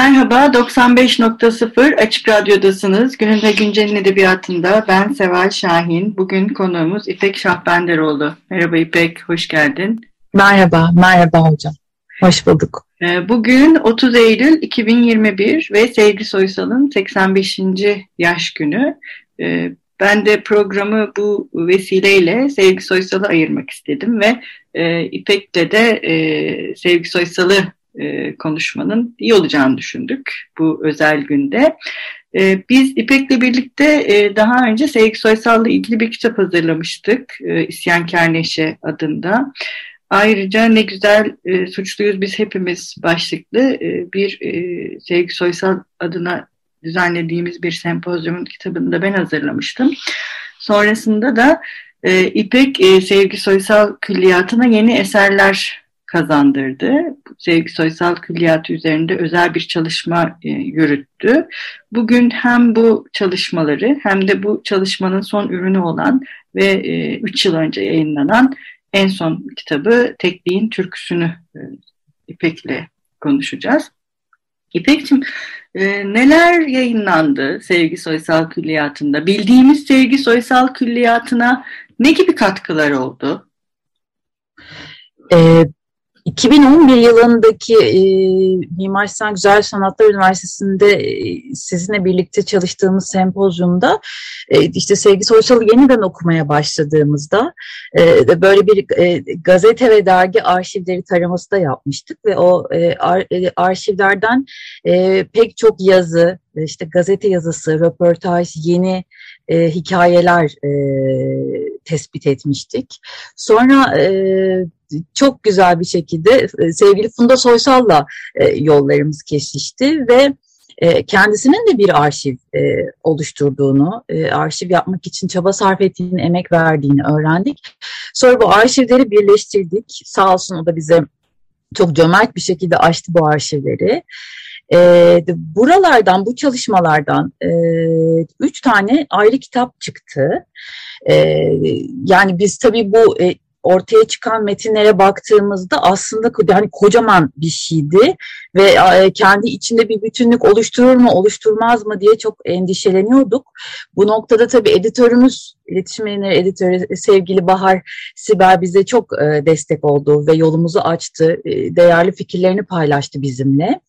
Merhaba, 95.0 Açık Radyo'dasınız. Günün ve Güncel'in edebiyatında ben Seval Şahin. Bugün konuğumuz İpek Şahbenderoğlu. Merhaba İpek, hoş geldin. Merhaba, merhaba hocam. Hoş bulduk. Ee, bugün 30 Eylül 2021 ve Sevgi Soysal'ın 85. yaş günü. Ee, ben de programı bu vesileyle Sevgi Soysal'ı ayırmak istedim ve e, İpek'le de e, Sevgi Soysal'ı e, konuşmanın iyi olacağını düşündük bu özel günde. E, biz İpek'le birlikte e, daha önce Sevgi Soysal'la ilgili bir kitap hazırlamıştık. E, İsyankar Neşe adında. Ayrıca ne güzel e, suçluyuz biz hepimiz başlıklı e, bir e, Sevgi Soysal adına düzenlediğimiz bir sempozyumun kitabını da ben hazırlamıştım. Sonrasında da e, İpek e, Sevgi Soysal külliyatına yeni eserler kazandırdı. Sevgi Soysal Külliyatı üzerinde özel bir çalışma e, yürüttü. Bugün hem bu çalışmaları hem de bu çalışmanın son ürünü olan ve 3 e, yıl önce yayınlanan en son kitabı Tekliğin Türküsünü e, İpek'le konuşacağız. İpek'cim e, neler yayınlandı Sevgi Soysal Külliyatı'nda? Bildiğimiz Sevgi Soysal Külliyatı'na ne gibi katkılar oldu? Ee, 2011 yılındaki e, Mimar Sinan Güzel Sanatlar Üniversitesi'nde e, sizinle birlikte çalıştığımız sempozyumda e, işte Sevgi Soysal'ı yeniden okumaya başladığımızda e, böyle bir e, gazete ve dergi arşivleri taraması da yapmıştık ve o e, ar, e, arşivlerden e, pek çok yazı, işte gazete yazısı, röportaj, yeni e, hikayeler e, tespit etmiştik. Sonra e, çok güzel bir şekilde e, sevgili Funda Soysal'la e, yollarımız kesişti ve e, kendisinin de bir arşiv oluşturduğunu, arşiv yapmak için çaba sarf ettiğini, emek verdiğini öğrendik. Sonra bu arşivleri birleştirdik. Sağ olsun o da bize çok cömert bir şekilde açtı bu arşivleri. E, buralardan, bu çalışmalardan e, üç tane ayrı kitap çıktı. E, yani biz tabii bu e, ortaya çıkan metinlere baktığımızda aslında yani kocaman bir şeydi ve e, kendi içinde bir bütünlük oluşturur mu oluşturmaz mı diye çok endişeleniyorduk. Bu noktada tabii editörümüz, iletişim yayınları editörü sevgili Bahar Sibel bize çok e, destek oldu ve yolumuzu açtı, e, değerli fikirlerini paylaştı bizimle.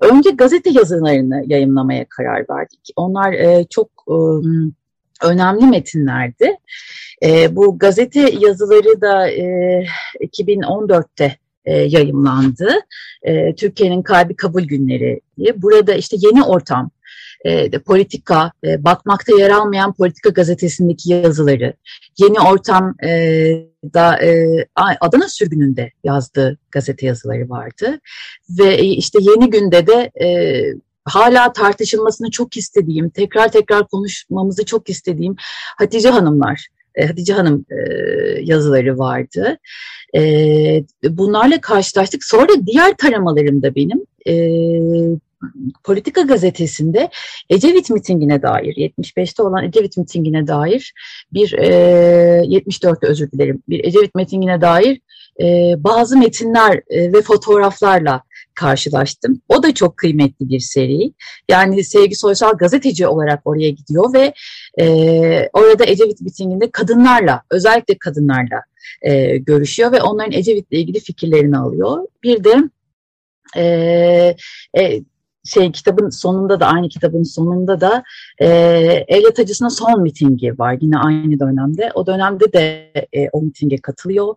Önce gazete yazılarını yayınlamaya karar verdik. Onlar çok önemli metinlerdi. E, bu gazete yazıları da e, 2014'te e, yayımlandı. E, Türkiye'nin kalbi kabul günleri diye. Burada işte yeni ortam, e, de politika, e, bakmakta yer almayan politika gazetesindeki yazıları, yeni ortam e, da e, Adana sürgününde yazdığı gazete yazıları vardı. Ve e, işte yeni günde de e, hala tartışılmasını çok istediğim, tekrar tekrar konuşmamızı çok istediğim Hatice Hanımlar, e, Hatice Hanım e, yazıları vardı. E, bunlarla karşılaştık. Sonra diğer taramalarımda benim Politika gazetesinde Ecevit mitingine dair, 75'te olan Ecevit mitingine dair bir, e, 74'te özür dilerim, bir Ecevit mitingine dair bazı metinler ve fotoğraflarla karşılaştım. O da çok kıymetli bir seri. Yani Sevgi Soysal gazeteci olarak oraya gidiyor ve e, orada Ecevit mitinginde kadınlarla, özellikle kadınlarla e, görüşüyor ve onların Ecevit'le ilgili fikirlerini alıyor. Bir de e, e, şey kitabın sonunda da aynı kitabın sonunda da e, Elliot Acısı'nın son mitingi var yine aynı dönemde. O dönemde de e, o mitinge katılıyor.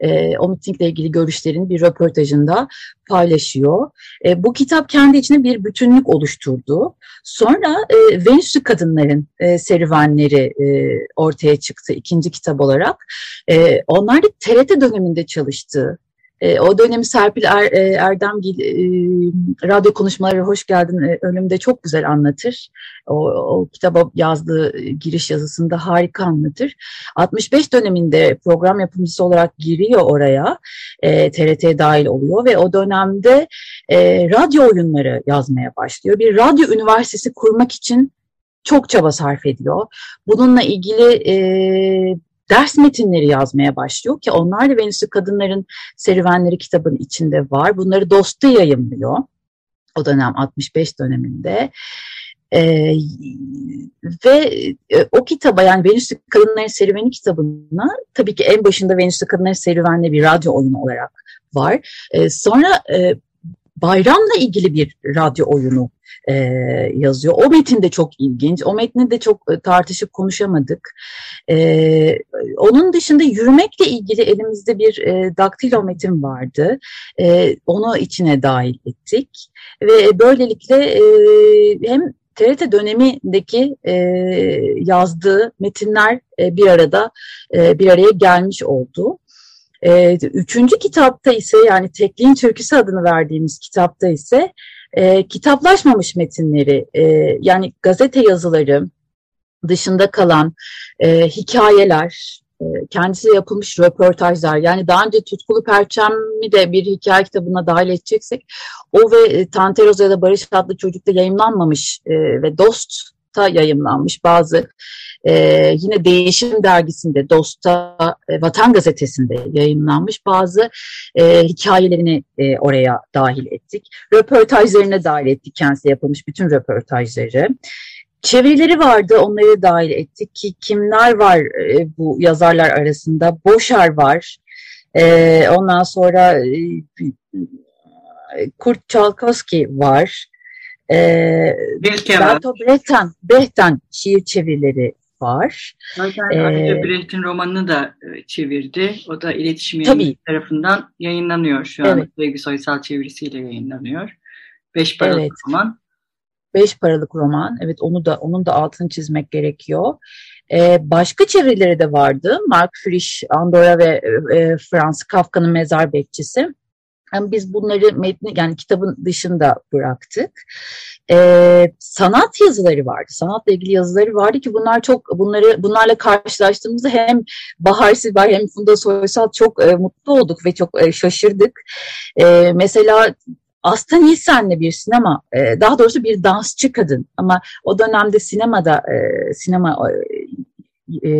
E, o mitingle ilgili görüşlerini bir röportajında paylaşıyor. E, bu kitap kendi içine bir bütünlük oluşturdu. Sonra e, Venüs'lü kadınların e, serüvenleri e, ortaya çıktı ikinci kitap olarak. E, onlar da TRT döneminde çalıştı. E, o dönemi Serpil er, e, Erdemgil e, radyo konuşmaları hoş geldin e, önümde çok güzel anlatır. O, o kitaba yazdığı giriş yazısında harika anlatır. 65 döneminde program yapımcısı olarak giriyor oraya. E, TRT'ye dahil oluyor ve o dönemde e, radyo oyunları yazmaya başlıyor. Bir radyo üniversitesi kurmak için çok çaba sarf ediyor. Bununla ilgili e, ders metinleri yazmaya başlıyor ki onlar da Venüs'ü Kadınların Serüvenleri kitabın içinde var. Bunları Dost'ta yayınlıyor. O dönem 65 döneminde. Ee, ve e, o kitaba yani Venüs'lü Kadınların Serüveni kitabına tabii ki en başında Venüs'lü Kadınların Serüvenleri bir radyo oyunu olarak var. Ee, sonra e, bayramla ilgili bir radyo oyunu e, yazıyor. O metin de çok ilginç. O metni de çok e, tartışıp konuşamadık. E, onun dışında yürümekle ilgili elimizde bir e, daktilo metin vardı. E, onu içine dahil ettik. Ve böylelikle e, hem TRT dönemindeki e, yazdığı metinler e, bir arada e, bir araya gelmiş oldu. E, üçüncü kitapta ise yani Tekliğin Türküsü adını verdiğimiz kitapta ise e, kitaplaşmamış metinleri e, yani gazete yazıları dışında kalan e, hikayeler, e, kendisi yapılmış röportajlar yani daha önce Tutkulu Perçem'i de bir hikaye kitabına dahil edeceksek o ve e, Tanteroz ya da Barış adlı çocukta yayınlanmamış e, ve Dost'ta yayınlanmış. Bazı ee, yine Değişim dergisinde, Dost'a, e, Vatan Gazetesi'nde yayınlanmış bazı e, hikayelerini e, oraya dahil ettik. Röportajlarına dahil ettik kendisi yapılmış bütün röportajları. Çevirileri vardı, onları dahil ettik ki kimler var e, bu yazarlar arasında? Boşar var, e, ondan sonra e, Kurt Çalkowski var, e, Berto Brechtan, Brechtan şiir çevirileri var. Zaten ee, Brecht'in romanını da e, çevirdi. O da iletişim yayın tarafından yayınlanıyor şu an. Evet. Sevgi Soysal çevirisiyle yayınlanıyor. Beş paralık evet. roman. Beş paralık roman. Evet onu da onun da altını çizmek gerekiyor. Ee, başka çevirileri de vardı. Mark Frisch, Andorra ve e, Frans Kafka'nın mezar bekçisi. Yani biz bunları metni yani kitabın dışında bıraktık. Ee, sanat yazıları vardı. Sanatla ilgili yazıları vardı ki bunlar çok bunları bunlarla karşılaştığımızda hem Bahar Silber hem Funda Soysal çok e, mutlu olduk ve çok e, şaşırdık. E, mesela Asta Nielsen'le bir sinema, e, daha doğrusu bir dansçı kadın ama o dönemde sinemada e, sinema e,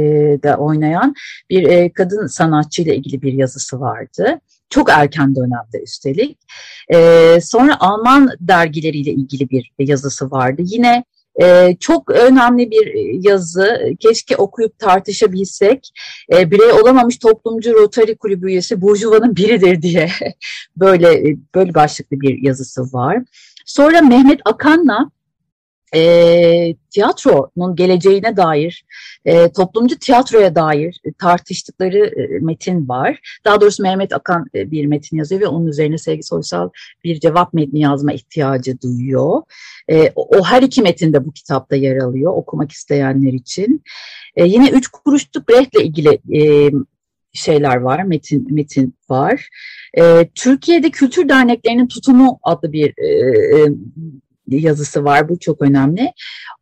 da oynayan bir e, kadın sanatçıyla ilgili bir yazısı vardı. Çok erken dönemde üstelik. E, sonra Alman dergileriyle ilgili bir yazısı vardı. Yine ee, çok önemli bir yazı. Keşke okuyup tartışabilsek. Ee, birey olamamış toplumcu Rotary Kulübü üyesi Burjuva'nın biridir diye böyle böyle başlıklı bir yazısı var. Sonra Mehmet Akan'la e, tiyatronun geleceğine dair, e, toplumcu tiyatroya dair tartıştıkları e, metin var. Daha doğrusu Mehmet Akan e, bir metin yazıyor ve onun üzerine Sevgi Soysal bir cevap metni yazma ihtiyacı duyuyor. E, o, o her iki metinde bu kitapta yer alıyor okumak isteyenler için. E, yine Üç Kuruşluk Brecht'le ilgili e, şeyler var, metin metin var. E, Türkiye'de Kültür Derneklerinin Tutumu adlı bir e, e yazısı var. Bu çok önemli.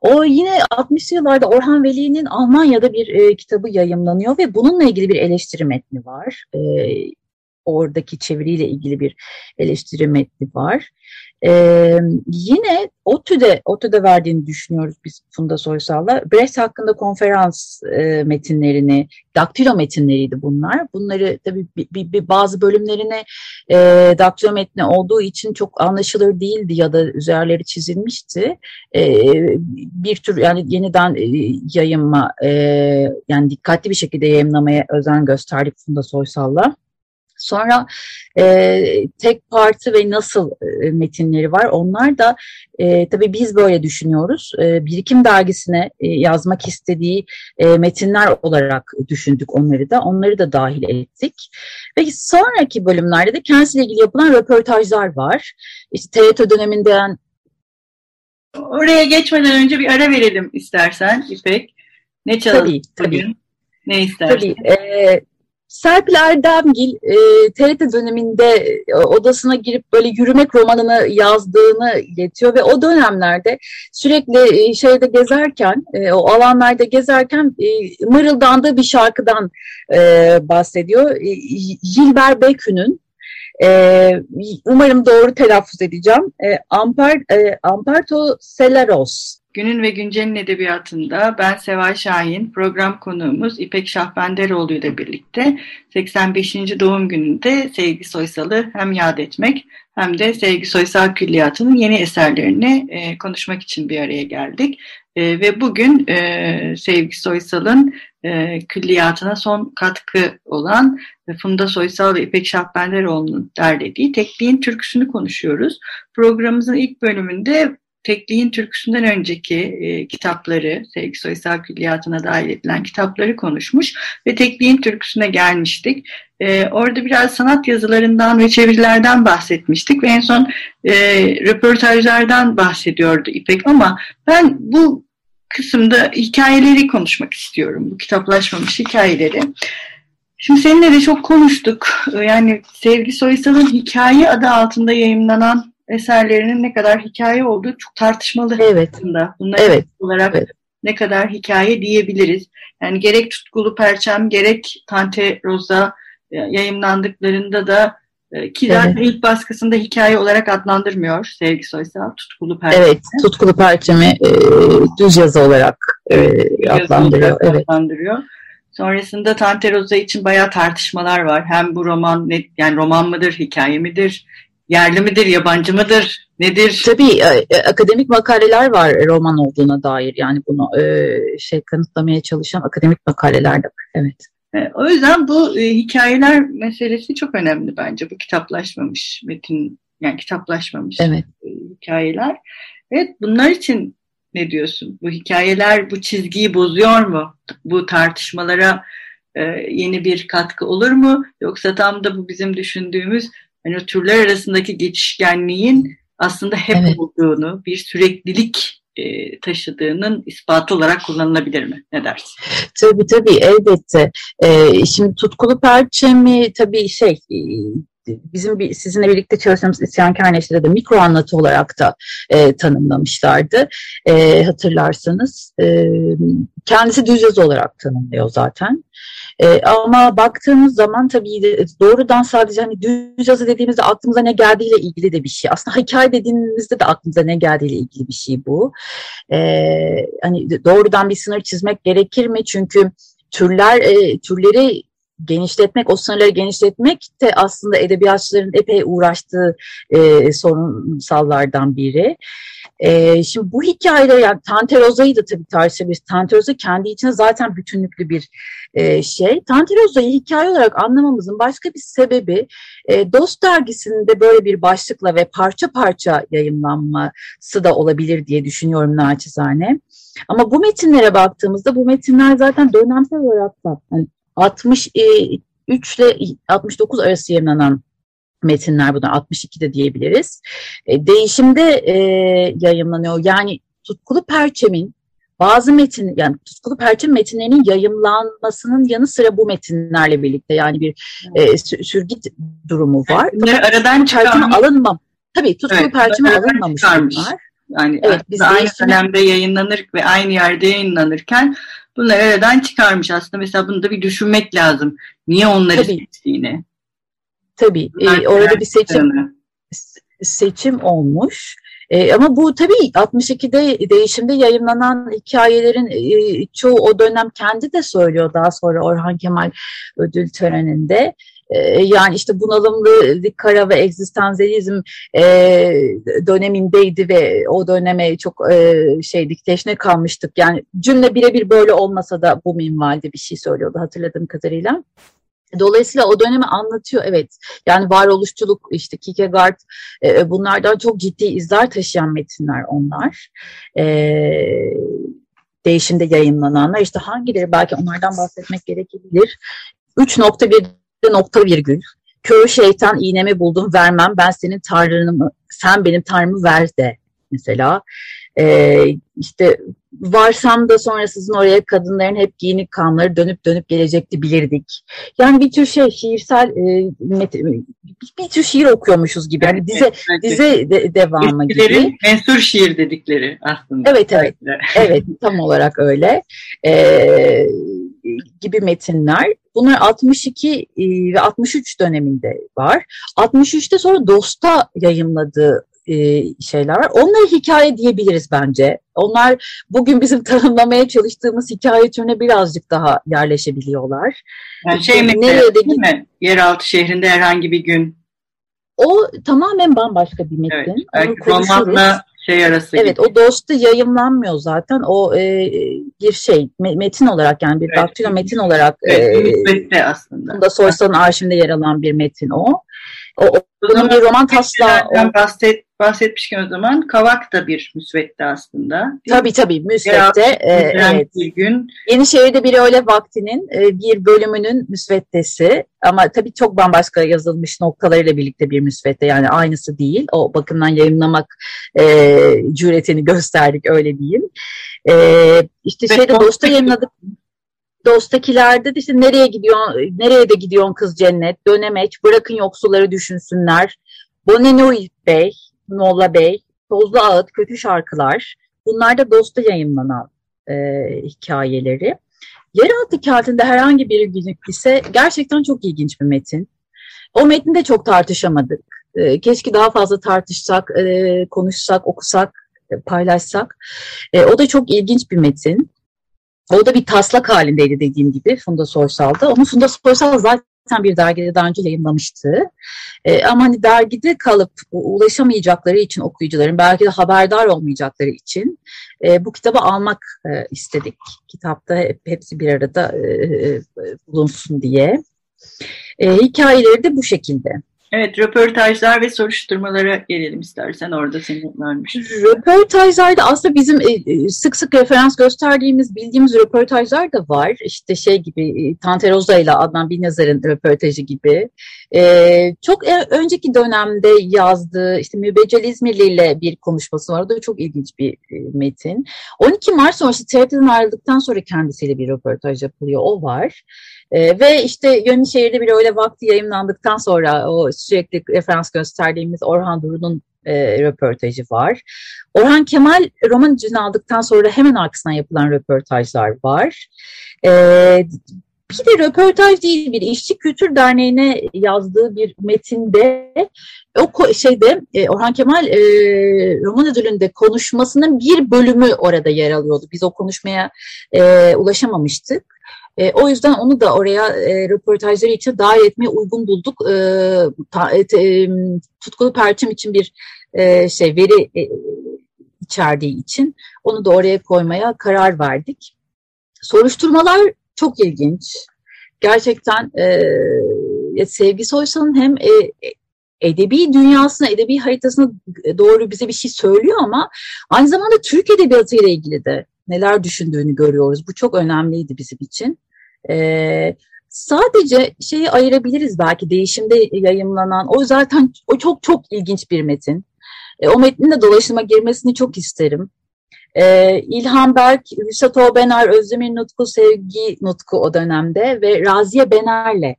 O yine 60'lı yıllarda Orhan Veli'nin Almanya'da bir e, kitabı yayımlanıyor ve bununla ilgili bir eleştiri metni var. E, oradaki çeviriyle ilgili bir eleştiri metni var. Ee, yine ODTÜ'de, ODTÜ'de verdiğini düşünüyoruz biz Funda Soysal'la. Brecht hakkında konferans e, metinlerini, daktilo metinleriydi bunlar. Bunları tabii bir, bir, bir bazı bölümlerine e, daktilo metni olduğu için çok anlaşılır değildi ya da üzerleri çizilmişti. E, bir tür yani yeniden e, yayınma, e, yani dikkatli bir şekilde yayınlamaya özen gösterdik Funda Soysal'la. Sonra e, tek parti ve nasıl e, metinleri var. Onlar da e, tabii biz böyle düşünüyoruz. E, Birikim dergisine e, yazmak istediği e, metinler olarak düşündük onları da. Onları da dahil ettik. Ve sonraki bölümlerde de kendisiyle ilgili yapılan röportajlar var. İşte TRT döneminden Oraya geçmeden önce bir ara verelim istersen İpek. Ne çalıştık tabii, tabii. Ne istersin? Tabii. E, Serpil Erdemgil e, TRT döneminde e, odasına girip böyle yürümek romanını yazdığını iletiyor ve o dönemlerde sürekli e, şeyde gezerken, e, o alanlarda gezerken e, mırıldandığı bir şarkıdan e, bahsediyor. E, Gilbert Bécu'nun e, umarım doğru telaffuz edeceğim. E, Amper, e, Amperto Celeros Günün ve Güncel'in edebiyatında ben Seval Şahin, program konuğumuz İpek Şahbenderoğlu ile birlikte 85. doğum gününde Sevgi Soysal'ı hem yad etmek hem de Sevgi Soysal Külliyatı'nın yeni eserlerini e, konuşmak için bir araya geldik. E, ve bugün e, Sevgi Soysal'ın e, külliyatına son katkı olan Funda Soysal ve İpek Şahbenderoğlu'nun derlediği Tekliğin Türküsünü konuşuyoruz. Programımızın ilk bölümünde Tekliğin Türküsü'nden önceki e, kitapları, Sevgi Soysal Külliyatı'na dahil edilen kitapları konuşmuş ve Tekliğin Türküsü'ne gelmiştik. E, orada biraz sanat yazılarından ve çevirilerden bahsetmiştik ve en son e, röportajlardan bahsediyordu İpek ama ben bu kısımda hikayeleri konuşmak istiyorum. Bu kitaplaşmamış hikayeleri. Şimdi seninle de çok konuştuk. Yani Sevgi Soysal'ın hikaye adı altında yayınlanan eserlerinin ne kadar hikaye olduğu çok tartışmalı evet. aslında. Bunlar evet. olarak evet. ne kadar hikaye diyebiliriz. Yani gerek Tutkulu Perçem gerek Tante Rosa e, yayınlandıklarında da e, ki zaten evet. ilk baskısında hikaye olarak adlandırmıyor Sevgi Soysal Tutkulu Perçem. Evet, Tutkulu Perçem'i e, düz yazı olarak e, adlandırıyor. Olarak evet. adlandırıyor. Sonrasında Tante Rosa için bayağı tartışmalar var. Hem bu roman ne, yani roman mıdır, hikaye midir? Yerli midir, yabancı mıdır, nedir? Tabii e, e, akademik makaleler var roman olduğuna dair. Yani bunu e, şey kanıtlamaya çalışan akademik makaleler de var. Evet. O yüzden bu hikayeler meselesi çok önemli bence. Bu kitaplaşmamış metin, yani kitaplaşmamış evet. hikayeler. Evet, bunlar için ne diyorsun? Bu hikayeler bu çizgiyi bozuyor mu? Bu tartışmalara e, yeni bir katkı olur mu? Yoksa tam da bu bizim düşündüğümüz hani türler arasındaki geçişkenliğin aslında hep evet. olduğunu, bir süreklilik e, taşıdığının ispatı olarak kullanılabilir mi? Ne dersin? Tabii tabii elbette. E, şimdi tutkulu perçemi tabii şey e, bizim bir, sizinle birlikte çalıştığımız İsyankar Neşri'de de mikro anlatı olarak da e, tanımlamışlardı. E, hatırlarsanız. E, kendisi düz yazı olarak tanımlıyor zaten. E, ama baktığımız zaman tabii doğrudan sadece hani düz yazı dediğimizde aklımıza ne geldiğiyle ilgili de bir şey. Aslında hikaye dediğimizde de aklımıza ne geldiğiyle ilgili bir şey bu. E, hani doğrudan bir sınır çizmek gerekir mi? Çünkü türler e, türleri genişletmek, o sınırları genişletmek de aslında edebiyatçıların epey uğraştığı e, sorunsallardan biri. E, şimdi bu hikayeler yani Tanteroza'yı da tabii tartışabiliriz. Tanteroza kendi içinde zaten bütünlüklü bir e, şey. Tanteroza'yı hikaye olarak anlamamızın başka bir sebebi e, Dost dergisinde böyle bir başlıkla ve parça parça yayınlanması da olabilir diye düşünüyorum naçizane. Ama bu metinlere baktığımızda bu metinler zaten dönemsel olarak da yani 63 ile 69 arası yayınlanan metinler bunlar 62 de diyebiliriz. E, değişimde e, yayınlanıyor. Yani Tutkulu Perçem'in bazı metin yani Tutkulu Perçem metinlerinin yayımlanmasının yanı sıra bu metinlerle birlikte yani bir e, sürgit durumu var. Yani aradan çıkarmış. alınmam. Tabii Tutkulu evet, Perçem'e alınmamış bunlar. Yani evet, biz aynı değişimi... dönemde yayınlanır ve aynı yerde yayınlanırken bunları aradan çıkarmış. Aslında mesela bunu da bir düşünmek lazım. Niye onları Tabii. seçtiğini. Tabii. E, orada bir seçim seçim olmuş. E, ama bu tabii 62'de değişimde yayınlanan hikayelerin e, çoğu o dönem kendi de söylüyor daha sonra Orhan Kemal ödül töreninde. E, yani işte bunalımlı kara ve egzistansiyelizm e, dönemindeydi ve o döneme çok e, şeydik teşne kalmıştık. Yani cümle birebir böyle olmasa da bu minvalde bir şey söylüyordu hatırladığım kadarıyla. Dolayısıyla o dönemi anlatıyor evet. Yani varoluşçuluk işte Kierkegaard e, bunlardan çok ciddi izler taşıyan metinler onlar. E, değişimde yayınlananlar işte hangileri belki onlardan bahsetmek gerekebilir. 3.1 nokta virgül. Kör şeytan iğnemi buldum vermem ben senin tanrını sen benim tanrımı ver de mesela. Ee, işte varsam da sonra sizin oraya kadınların hep giyinik kanları dönüp dönüp gelecekti bilirdik. Yani bir tür şey şiirsel e, met, bir tür şiir okuyormuşuz gibi. Yani dize evet, dize de, devamı Eskilerin gibi. mensur şiir dedikleri aslında. Evet evet. evet tam olarak öyle. Ee, gibi metinler. Bunlar 62 e, ve 63 döneminde var. 63'te sonra Dost'a yayınladığı e, şeyler var. Onları hikaye diyebiliriz bence. Onlar bugün bizim tanımlamaya çalıştığımız hikaye türüne birazcık daha yerleşebiliyorlar. Yani şey mi, Nereye de değil mi? Yeraltı şehrinde herhangi bir gün. O tamamen bambaşka bir metin. Evet, belki romanla şey arası Evet gibi. o dostu yayımlanmıyor zaten. O e, bir şey metin olarak yani bir evet. daktilo metin olarak evet, e, aslında. Bunda Soysal'ın arşivinde yer alan bir metin o. O, onun bir roman taslağı. Bahset, bahsetmişken o zaman Kavak da bir müsvedde aslında. Tabii tabii müsvedde. E, evet. Bir gün. Yenişehir'de bir öyle vaktinin e, bir bölümünün müsveddesi ama tabii çok bambaşka yazılmış noktalarıyla birlikte bir müsvedde yani aynısı değil. O bakımdan yayınlamak e, cüretini gösterdik öyle diyeyim. E, işte şeyde Dosta yayınladık. Dostakilerde de işte nereye gidiyor, nereye de gidiyorsun kız cennet, dönemeç, bırakın yoksulları düşünsünler. Bonenoi Bey, Molla Bey, Tozlu Ağıt, Kötü Şarkılar. Bunlar da Dost'a yayınlanan e, hikayeleri. Yeraltı kağıtında herhangi bir günlük ise gerçekten çok ilginç bir metin. O metni de çok tartışamadık. E, keşke daha fazla tartışsak, e, konuşsak, okusak, e, paylaşsak. E, o da çok ilginç bir metin. O da bir taslak halindeydi dediğim gibi Funda Sorsal'da. Onu Funda Soysal zaten bir dergide daha önce yayınlamıştı. E, ama hani dergide kalıp ulaşamayacakları için okuyucuların belki de haberdar olmayacakları için e, bu kitabı almak e, istedik. Kitapta hep, hepsi bir arada e, e, bulunsun diye. E, hikayeleri de bu şekilde. Evet, röportajlar ve soruşturmalara gelelim istersen orada seni vermiş. Röportajlarda aslında bizim e, e, sık sık referans gösterdiğimiz, bildiğimiz röportajlar da var. İşte şey gibi, e, Tanteroza ile Adnan Binazar'ın röportajı gibi. Çok önceki dönemde yazdığı, işte Mübeccel İzmirli ile bir konuşması var. O da çok ilginç bir metin. 12 Mart sonrası TRT'den ayrıldıktan sonra kendisiyle bir röportaj yapılıyor, o var. E, ve işte Yönlü Şehir'de bile öyle vakti yayınlandıktan sonra o sürekli referans gösterdiğimiz Orhan Duru'nun e, röportajı var. Orhan Kemal roman için aldıktan sonra hemen arkasından yapılan röportajlar var. E, bir de röportaj değil bir işçi kültür derneğine yazdığı bir metinde o şeyde e, Orhan Kemal e, roman ödülünde konuşmasının bir bölümü orada yer alıyordu. Biz o konuşmaya e, ulaşamamıştık. E, o yüzden onu da oraya e, röportajları için dahil etmeye uygun bulduk. E, ta, e, tutkulu perçem için bir e, şey veri e, içerdiği için onu da oraya koymaya karar verdik. Soruşturmalar çok ilginç. Gerçekten e, Sevgi Soysal'ın hem e, edebi dünyasına, edebi haritasına doğru bize bir şey söylüyor ama aynı zamanda Türk Edebiyatı ile ilgili de neler düşündüğünü görüyoruz. Bu çok önemliydi bizim için. Ee, sadece şeyi ayırabiliriz belki değişimde yayımlanan, o zaten o çok çok ilginç bir metin. E, o metnin de dolaşıma girmesini çok isterim. E, İlhan Berk, Hüsat Obener, Özdemir Nutku, Sevgi Nutku o dönemde ve Raziye Bener'le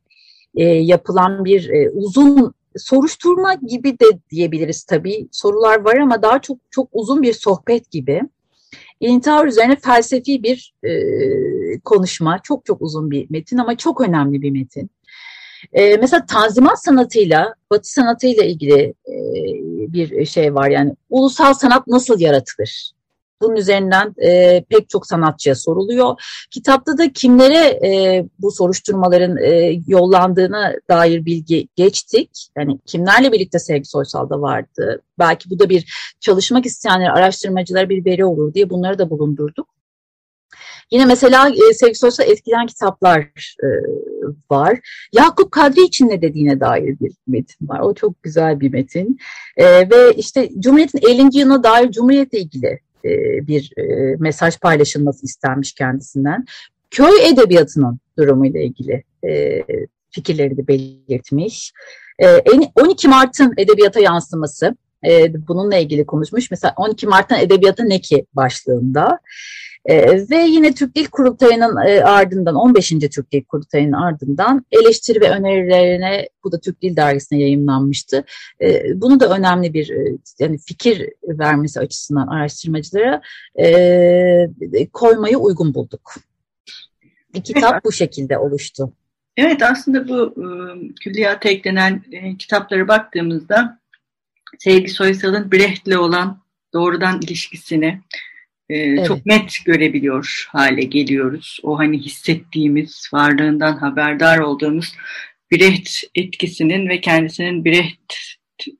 e, yapılan bir e, uzun soruşturma gibi de diyebiliriz tabii. Sorular var ama daha çok çok uzun bir sohbet gibi. İntihar üzerine felsefi bir e, konuşma. Çok çok uzun bir metin ama çok önemli bir metin. E, mesela tanzimat sanatıyla, batı sanatıyla ilgili e, bir şey var. Yani ulusal sanat nasıl yaratılır? Bunun üzerinden e, pek çok sanatçıya soruluyor. Kitapta da kimlere e, bu soruşturmaların e, yollandığına dair bilgi geçtik. Yani kimlerle birlikte Sevgi Soysal'da vardı. Belki bu da bir çalışmak isteyenler, araştırmacılar bir veri olur diye bunları da bulundurduk. Yine mesela e, Sevgi Soysal etkilen kitaplar e, var. Yakup Kadri için ne dediğine dair bir metin var. O çok güzel bir metin. E, ve işte Cumhuriyet'in 50. yılına dair Cumhuriyet'le ilgili e, bir e, mesaj paylaşılması istenmiş kendisinden. Köy edebiyatının durumuyla ilgili e, fikirleri de belirtmiş. E, 12 Mart'ın edebiyata yansıması, e, bununla ilgili konuşmuş. Mesela 12 Mart'tan edebiyata ne ki başlığında. E, ve yine Türk Dil Kurultayı'nın e, ardından 15. Türk Dil Kurultayı'nın ardından eleştiri ve önerilerine bu da Türk Dil Dergisi'ne yayınlanmıştı. E, bunu da önemli bir e, yani fikir vermesi açısından araştırmacılara e, koymayı uygun bulduk. Bir kitap bu şekilde oluştu. Evet aslında bu e, külliyata eklenen e, kitaplara baktığımızda Sevgi Soysal'ın Brecht'le olan doğrudan ilişkisini e, evet. çok net görebiliyor hale geliyoruz. O hani hissettiğimiz, varlığından haberdar olduğumuz Brecht etkisinin ve kendisinin Brecht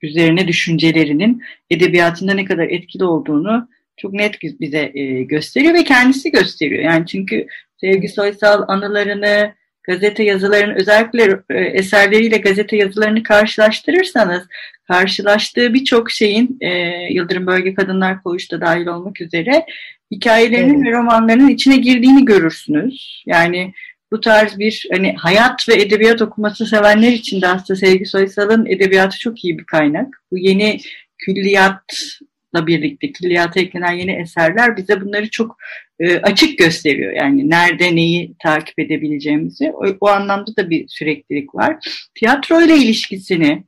üzerine düşüncelerinin edebiyatında ne kadar etkili olduğunu çok net bize e, gösteriyor ve kendisi gösteriyor. Yani çünkü Sevgi Soysal anılarını, gazete yazılarını özellikle e, eserleriyle gazete yazılarını karşılaştırırsanız karşılaştığı birçok şeyin e, Yıldırım Bölge Kadınlar Koğuş'ta dahil olmak üzere hikayelerinin evet. ve romanlarının içine girdiğini görürsünüz. Yani bu tarz bir hani hayat ve edebiyat okuması sevenler için de aslında Sevgi Soysal'ın edebiyatı çok iyi bir kaynak. Bu yeni külliyatla birlikte külliyata eklenen yeni eserler bize bunları çok e, açık gösteriyor. Yani nerede neyi takip edebileceğimizi. O, o anlamda da bir süreklilik var. Tiyatro ile ilişkisini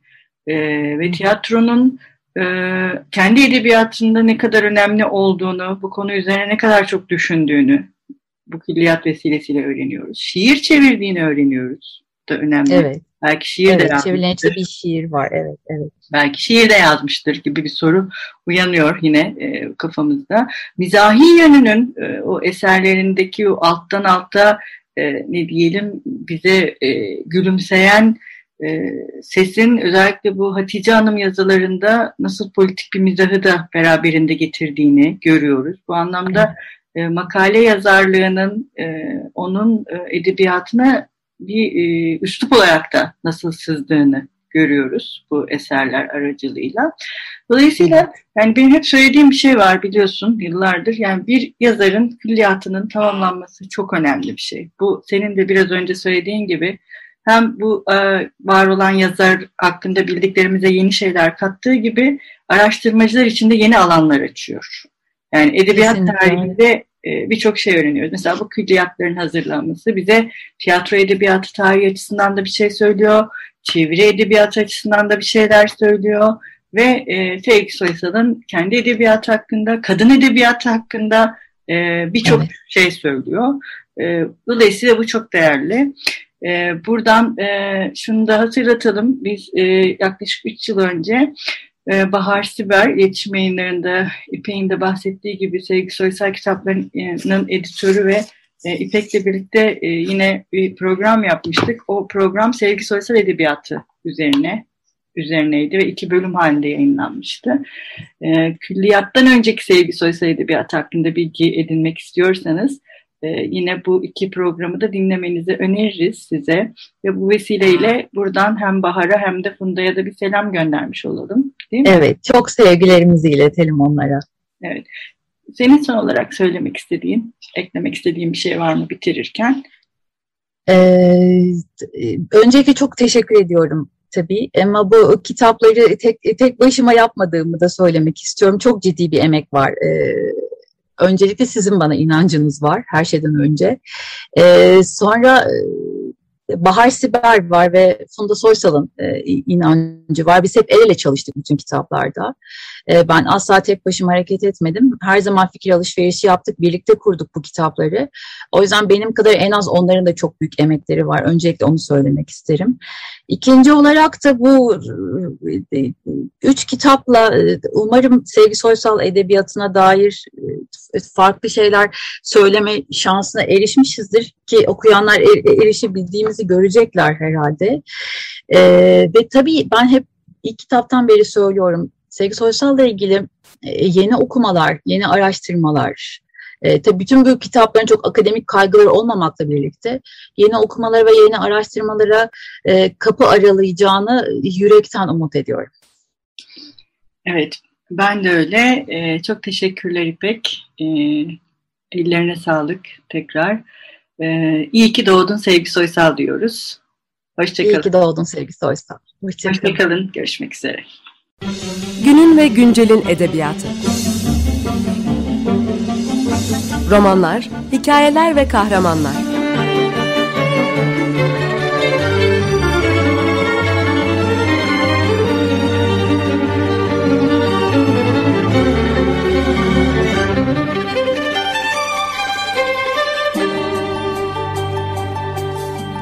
e, ve tiyatronun e, kendi edebiyatında ne kadar önemli olduğunu, bu konu üzerine ne kadar çok düşündüğünü bu külliyat vesilesiyle öğreniyoruz. Şiir çevirdiğini öğreniyoruz. da önemli. Evet. Belki şiir evet, de yazmıştır. Çevrilen bir şiir var. Evet, evet. Belki şiir de yazmıştır gibi bir soru uyanıyor yine e, kafamızda. Mizahi yönünün e, o eserlerindeki o alttan alta e, ne diyelim bize e, gülümseyen e, sesin özellikle bu Hatice Hanım yazılarında nasıl politik bir mizahı da beraberinde getirdiğini görüyoruz. Bu anlamda e, makale yazarlığının e, onun e, edebiyatına bir e, üslup olarak da nasıl sızdığını görüyoruz bu eserler aracılığıyla. Dolayısıyla yani benim hep söylediğim bir şey var biliyorsun yıllardır. Yani bir yazarın külliyatının tamamlanması çok önemli bir şey. Bu senin de biraz önce söylediğin gibi hem bu e, var olan yazar hakkında bildiklerimize yeni şeyler kattığı gibi araştırmacılar için de yeni alanlar açıyor. Yani edebiyat Kesinlikle. tarihinde e, birçok şey öğreniyoruz. Mesela bu külliyatların hazırlanması bize tiyatro edebiyatı tarihi açısından da bir şey söylüyor. Çeviri edebiyatı açısından da bir şeyler söylüyor. Ve e, Sevgi Soysal'ın kendi edebiyatı hakkında, kadın edebiyatı hakkında e, birçok evet. şey söylüyor. E, dolayısıyla bu çok değerli. E, buradan e, şunu da hatırlatalım. Biz e, yaklaşık 3 yıl önce e, Bahar Siber iletişim yayınlarında İpek'in de bahsettiği gibi Sevgi Soysal kitaplarının editörü ve e, İpek'le birlikte e, yine bir program yapmıştık. O program Sevgi Soysal Edebiyatı üzerine üzerineydi ve iki bölüm halinde yayınlanmıştı. E, külliyattan önceki Sevgi Soysal Edebiyatı hakkında bilgi edinmek istiyorsanız e, yine bu iki programı da dinlemenizi öneririz size. Ve bu vesileyle buradan hem Bahar'a hem de Funda'ya da bir selam göndermiş olalım. Değil mi? Evet, çok sevgilerimizi iletelim onlara. Evet. Senin son olarak söylemek istediğin, eklemek istediğin bir şey var mı bitirirken? Ee, öncelikle çok teşekkür ediyorum tabii ama bu kitapları tek, tek başıma yapmadığımı da söylemek istiyorum. Çok ciddi bir emek var. Ee, öncelikle sizin bana inancınız var her şeyden önce. Ee, sonra Bahar Siber var ve Funda Soysal'ın e, inancı var. Biz hep el ele çalıştık bütün kitaplarda. E, ben asla tek başıma hareket etmedim. Her zaman fikir alışverişi yaptık. Birlikte kurduk bu kitapları. O yüzden benim kadar en az onların da çok büyük emekleri var. Öncelikle onu söylemek isterim. İkinci olarak da bu e, üç kitapla e, umarım Sevgi Soysal edebiyatına dair e, farklı şeyler söyleme şansına erişmişizdir ki okuyanlar er, erişebildiğimizi görecekler herhalde. Ve tabii ben hep ilk kitaptan beri söylüyorum Sevgi Soysal'la ilgili yeni okumalar, yeni araştırmalar, E, tabii bütün bu kitapların çok akademik kaygıları olmamakla birlikte yeni okumalara ve yeni araştırmalara e, kapı aralayacağını yürekten umut ediyorum. Evet, ben de öyle. E, çok teşekkürler İpek. E, ellerine sağlık tekrar. E, iyi ki doğdun Sevgi Soysal diyoruz. Hoşçakalın. İyi ki doğdun Sevgi Soysal. Hoşçakalın. Hoşçakalın. Görüşmek üzere. Günün ve güncelin edebiyatı. Romanlar, hikayeler ve kahramanlar.